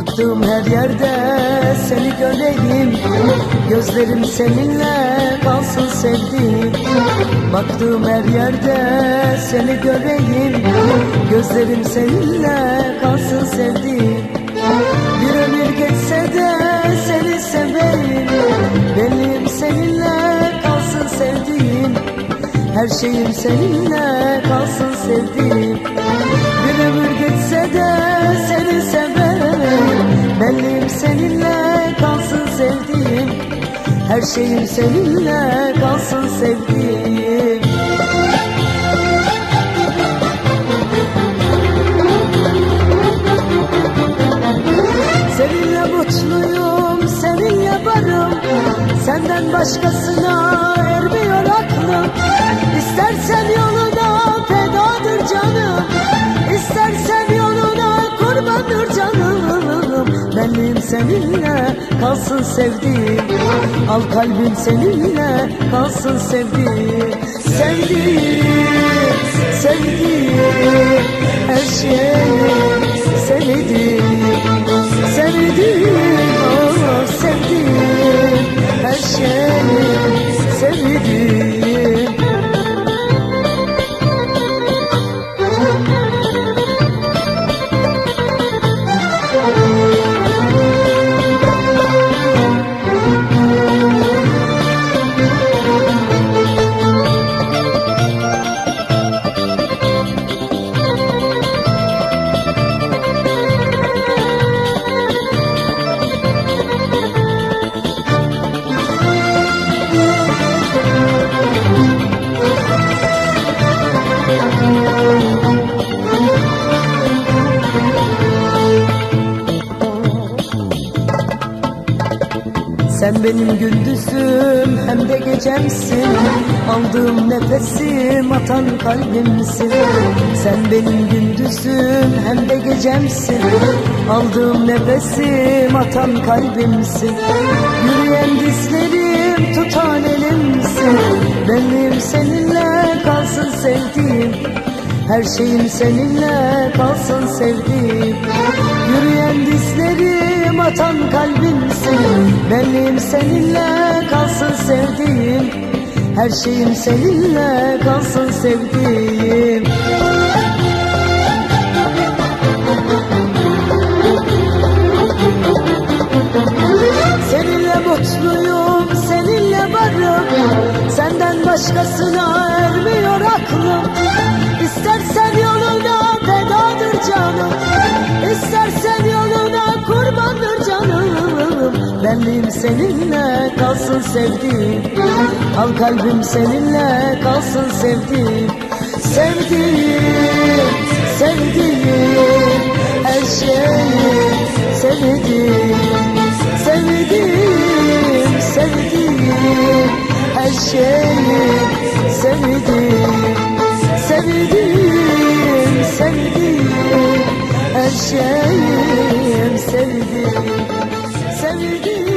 Baktığım her yerde seni göreyim. Gözlerim seninle kalsın sevdiğim. Baktığım her yerde seni göreyim. Gözlerim seninle kalsın sevdiğim. Bir ömür geçse de seni seveyim. Benim seninle kalsın sevdiğim. Her şeyim seninle kalsın sevdiğim seninle kalsın sevdiğim. Her şeyim seninle kalsın sevdiğim. Seninle mutluyum, seninle varım Senden başkasına ermiyor aklım. İstersen yoluna seninle kalsın sevdiğim. Al kalbim seninle kalsın sevdiğim. Sevdiğim, sevdiğim Her şeyim Sen benim gündüzüm hem de gecemsin. Aldığım nefesim atan kalbimsin. Sen benim gündüzüm hem de gecemsin. Aldığım nefesim atan kalbimsin. Yürüyen dizlerim tutan elimsin. Benim seninle kalsın sevdiğim. Her şeyim seninle kalsın sevdiğim. Yürüyen dizlerim atan kalbimsin Benim seninle kalsın sevdiğim. Her şeyim seninle kalsın sevdiğim. Seninle mutluyum, seninle varım. Senden başkasına ermiyor aklım Benim seninle kalsın sevdiğim. Al kalbim seninle kalsın sevdiğim. Sevdiğim, sevdiğim Her şeyi sevdiğim. Sevdiğim, sevdiğim Her şeyi sevdiğim. Sevdiğim, sevdiğim Her şeyim sevdiğim Sevdiğim,